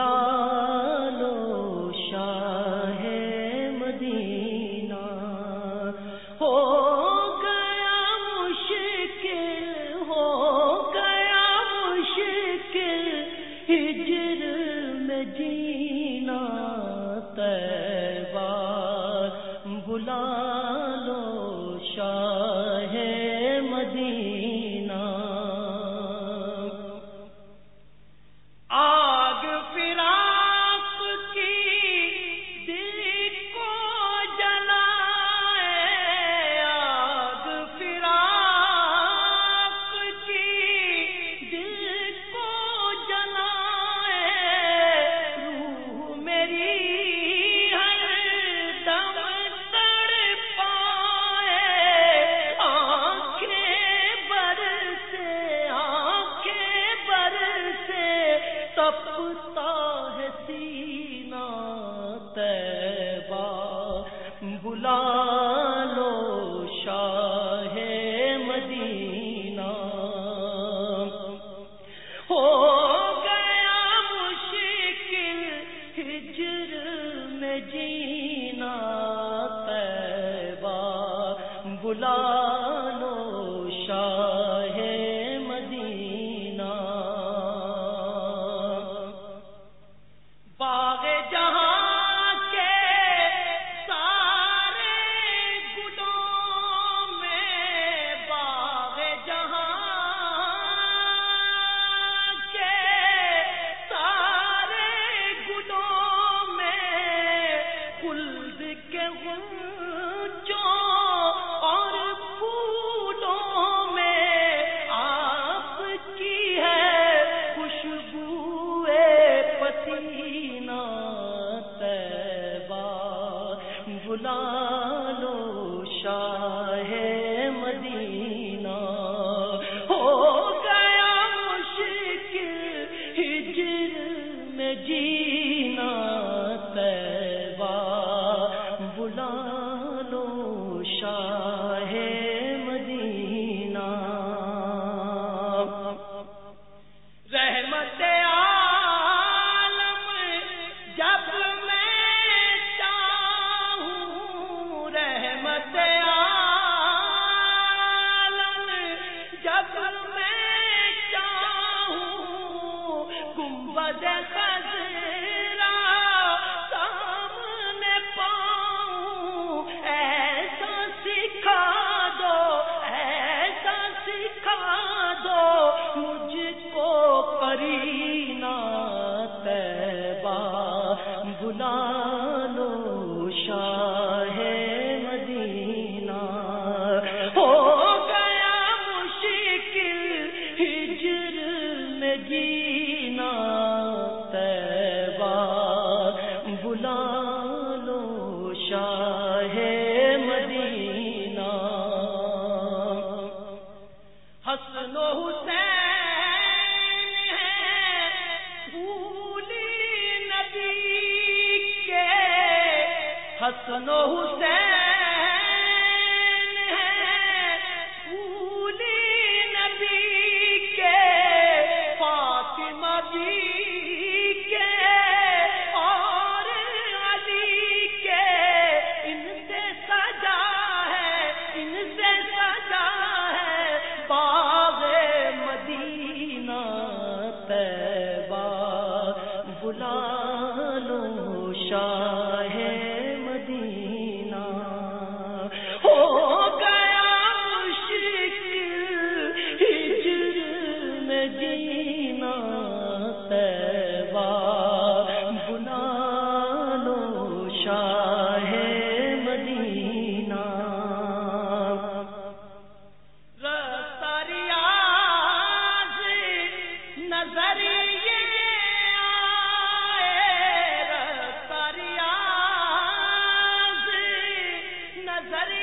خدا بلا شاہ شاہ ہے۔ لو شاہ مدینہ۔ ہو گیا مشکل ہجر میں جی سنو حسین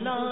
بلا